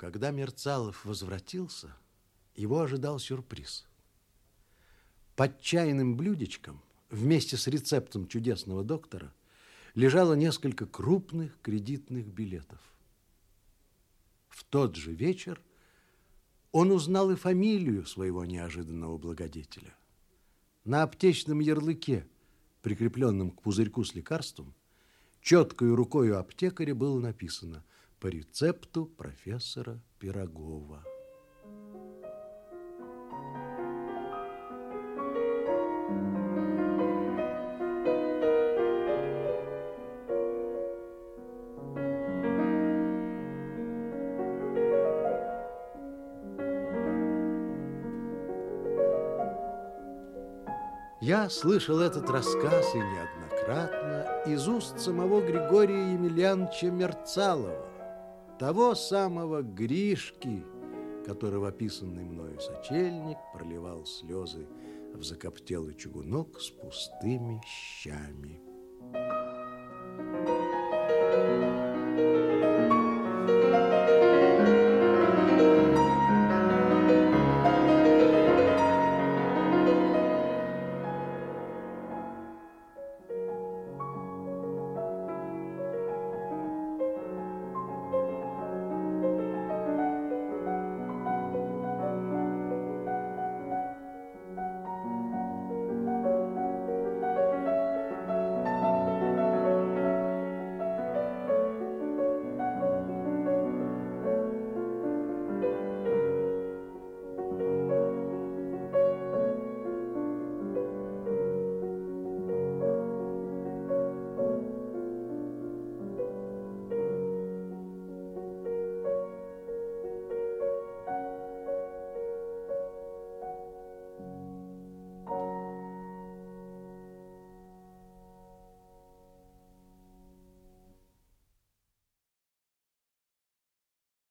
Когда Мерцалов возвратился, его ожидал сюрприз. Под чайным блюдечком вместе с рецептом чудесного доктора лежало несколько крупных кредитных билетов. В тот же вечер он узнал и фамилию своего неожиданного благодетеля. На аптечном ярлыке, прикрепленном к пузырьку с лекарством, четкой рукой аптекаря было написано «По рецепту профессора Пирогова». Я слышал этот рассказ и неоднократно из уст самого Григория Емельяновича Мерцалова, того самого Гришки, которого описанный мною сочельник проливал слезы в закоптелый чугунок с пустыми щами. Thank you.